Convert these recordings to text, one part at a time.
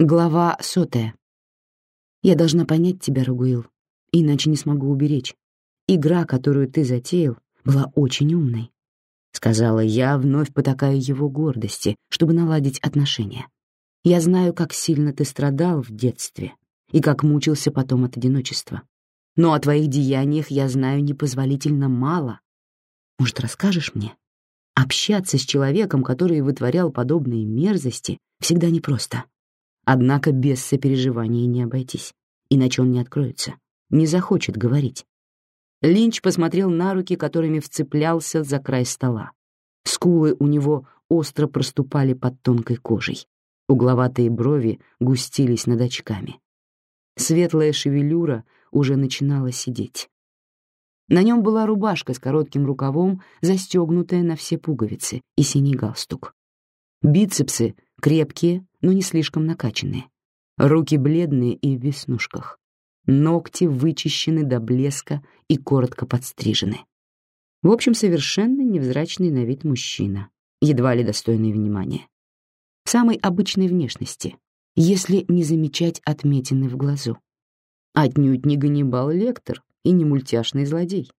Глава сотая. Я должна понять тебя, Рагуил, иначе не смогу уберечь. Игра, которую ты затеял, была очень умной, — сказала я, вновь потакая его гордости, чтобы наладить отношения. Я знаю, как сильно ты страдал в детстве и как мучился потом от одиночества. Но о твоих деяниях я знаю непозволительно мало. Может, расскажешь мне? Общаться с человеком, который вытворял подобные мерзости, всегда непросто. Однако без сопереживания не обойтись, иначе он не откроется, не захочет говорить. Линч посмотрел на руки, которыми вцеплялся за край стола. Скулы у него остро проступали под тонкой кожей. Угловатые брови густились над очками. Светлая шевелюра уже начинала сидеть. На нем была рубашка с коротким рукавом, застегнутая на все пуговицы, и синий галстук. Бицепсы крепкие, но не слишком накачанные. Руки бледные и в веснушках. Ногти вычищены до блеска и коротко подстрижены. В общем, совершенно невзрачный на вид мужчина, едва ли достойный внимания. Самой обычной внешности, если не замечать отметины в глазу. Отнюдь не Ганнибал Лектор и не мультяшный злодей.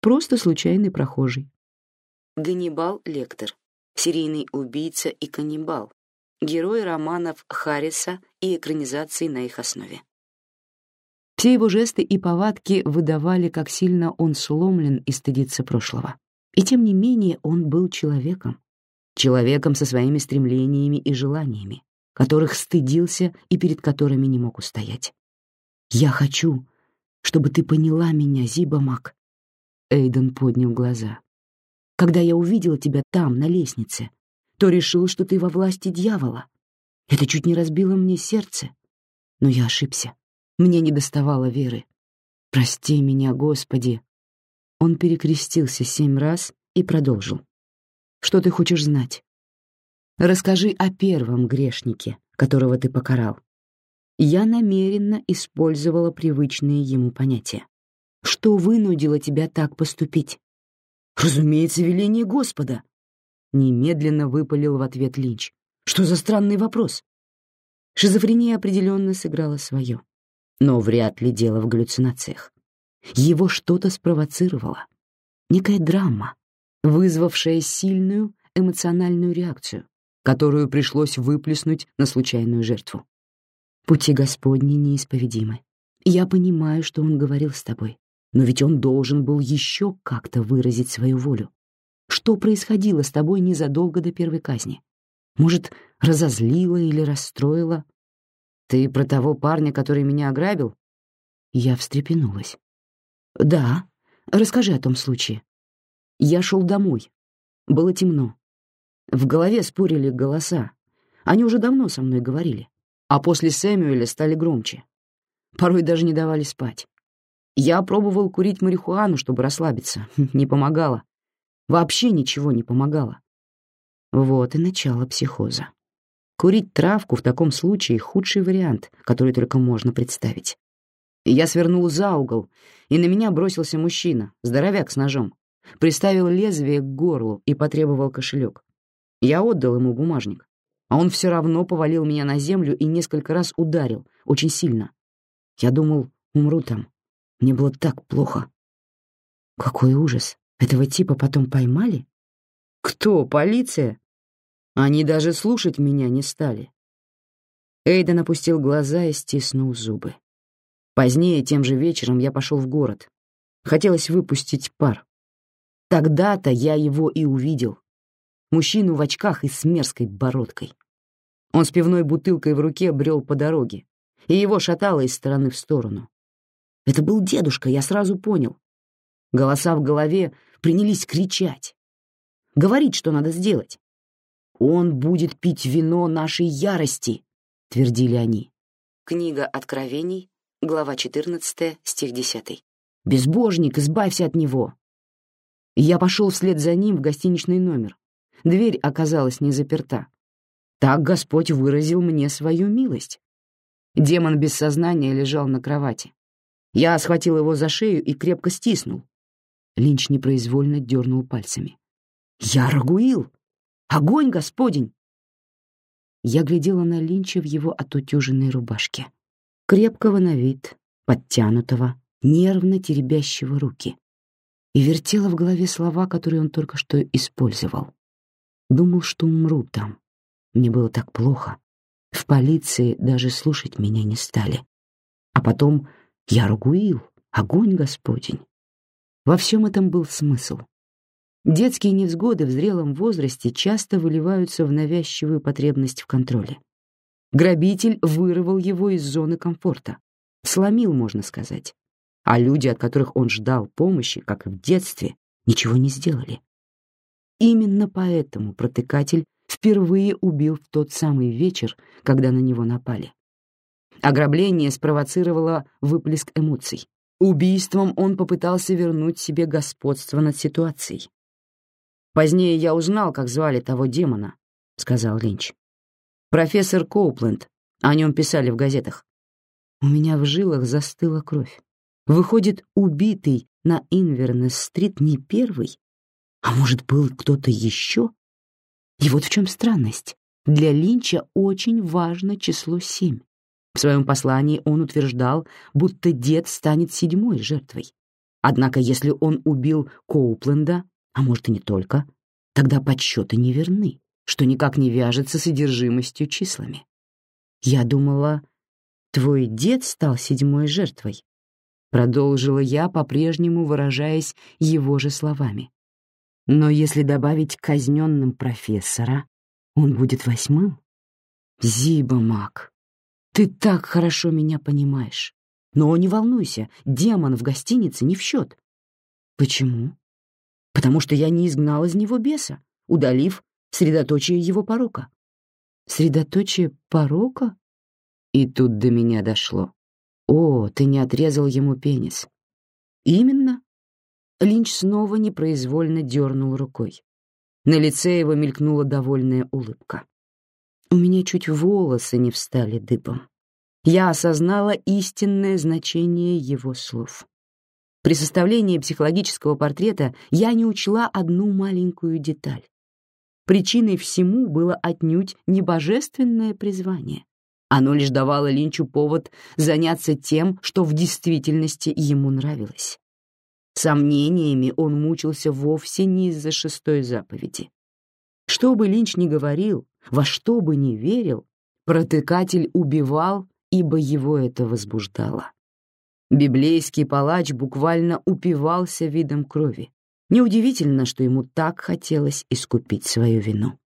Просто случайный прохожий. Ганнибал Лектор. Серийный убийца и каннибал, герой романов Харриса и экранизаций на их основе. Все его жесты и повадки выдавали, как сильно он сломлен и стыдится прошлого. И тем не менее он был человеком. Человеком со своими стремлениями и желаниями, которых стыдился и перед которыми не мог устоять. «Я хочу, чтобы ты поняла меня, Зиба Мак». Эйден поднял глаза. «Когда я увидела тебя там, на лестнице, то решил, что ты во власти дьявола. Это чуть не разбило мне сердце. Но я ошибся. Мне не доставало веры. Прости меня, Господи. Он перекрестился семь раз и продолжил. Что ты хочешь знать? Расскажи о первом грешнике, которого ты покарал. Я намеренно использовала привычные ему понятия. Что вынудило тебя так поступить? Разумеется, веление Господа. Немедленно выпалил в ответ Линч. Что за странный вопрос? Шизофрения определенно сыграла свое. Но вряд ли дело в галлюцинациях. Его что-то спровоцировало. Некая драма, вызвавшая сильную эмоциональную реакцию, которую пришлось выплеснуть на случайную жертву. Пути Господни неисповедимы. Я понимаю, что Он говорил с тобой, но ведь Он должен был еще как-то выразить свою волю. Что происходило с тобой незадолго до первой казни? Может, разозлило или расстроило? Ты про того парня, который меня ограбил? Я встрепенулась. Да, расскажи о том случае. Я шел домой. Было темно. В голове спорили голоса. Они уже давно со мной говорили. А после Сэмюэля стали громче. Порой даже не давали спать. Я пробовал курить марихуану, чтобы расслабиться. Не помогало. Вообще ничего не помогало. Вот и начало психоза. Курить травку в таком случае — худший вариант, который только можно представить. Я свернул за угол, и на меня бросился мужчина, здоровяк с ножом. Приставил лезвие к горлу и потребовал кошелек. Я отдал ему бумажник, а он все равно повалил меня на землю и несколько раз ударил, очень сильно. Я думал, умру там. Мне было так плохо. Какой ужас. Этого типа потом поймали? Кто, полиция? Они даже слушать меня не стали. Эйден опустил глаза и стиснул зубы. Позднее, тем же вечером, я пошел в город. Хотелось выпустить пар. Тогда-то я его и увидел. Мужчину в очках и с мерзкой бородкой. Он с пивной бутылкой в руке брел по дороге, и его шатало из стороны в сторону. Это был дедушка, я сразу понял. Голоса в голове принялись кричать. Говорить, что надо сделать. «Он будет пить вино нашей ярости», — твердили они. Книга Откровений, глава 14, стих 10. «Безбожник, избавься от него!» Я пошел вслед за ним в гостиничный номер. Дверь оказалась не заперта. Так Господь выразил мне свою милость. Демон без сознания лежал на кровати. Я схватил его за шею и крепко стиснул, Линч непроизвольно дернул пальцами. «Я Рагуил! Огонь, господень!» я глядела на Линча в его отутюженной рубашке. Крепкого на вид, подтянутого, нервно теребящего руки. И вертела в голове слова, которые он только что использовал. Думал, что умру там. Мне было так плохо. В полиции даже слушать меня не стали. А потом я Ругуил, огонь Господень. Во всем этом был смысл. Детские невзгоды в зрелом возрасте часто выливаются в навязчивую потребность в контроле. Грабитель вырвал его из зоны комфорта. Сломил, можно сказать. А люди, от которых он ждал помощи, как и в детстве, ничего не сделали. Именно поэтому протыкатель впервые убил в тот самый вечер, когда на него напали. Ограбление спровоцировало выплеск эмоций. Убийством он попытался вернуть себе господство над ситуацией. Позднее я узнал, как звали того демона, сказал Линч. Профессор Коупленд. О нем писали в газетах. У меня в жилах застыла кровь. Выходит, убитый на Инвернес-стрит не первый, а может, был кто-то еще? И вот в чем странность. Для Линча очень важно число семь. В своем послании он утверждал, будто дед станет седьмой жертвой. Однако если он убил Коупленда, а может и не только, тогда подсчеты неверны, что никак не вяжется с содержимостью числами. Я думала, твой дед стал седьмой жертвой, продолжила я, по-прежнему выражаясь его же словами. Но если добавить казненным профессора, он будет восьмым? Зиба Мак, ты так хорошо меня понимаешь. Но не волнуйся, демон в гостинице не в счет. Почему? потому что я не изгнал из него беса, удалив средоточие его порока. Средоточие порока? И тут до меня дошло. О, ты не отрезал ему пенис. Именно. Линч снова непроизвольно дернул рукой. На лице его мелькнула довольная улыбка. У меня чуть волосы не встали дыбом. Я осознала истинное значение его слов. При составлении психологического портрета я не учла одну маленькую деталь. Причиной всему было отнюдь не божественное призвание. Оно лишь давало Линчу повод заняться тем, что в действительности ему нравилось. Сомнениями он мучился вовсе не из-за шестой заповеди. Что бы Линч ни говорил, во что бы ни верил, протыкатель убивал, ибо его это возбуждало. Библейский палач буквально упивался видом крови. Неудивительно, что ему так хотелось искупить свою вину.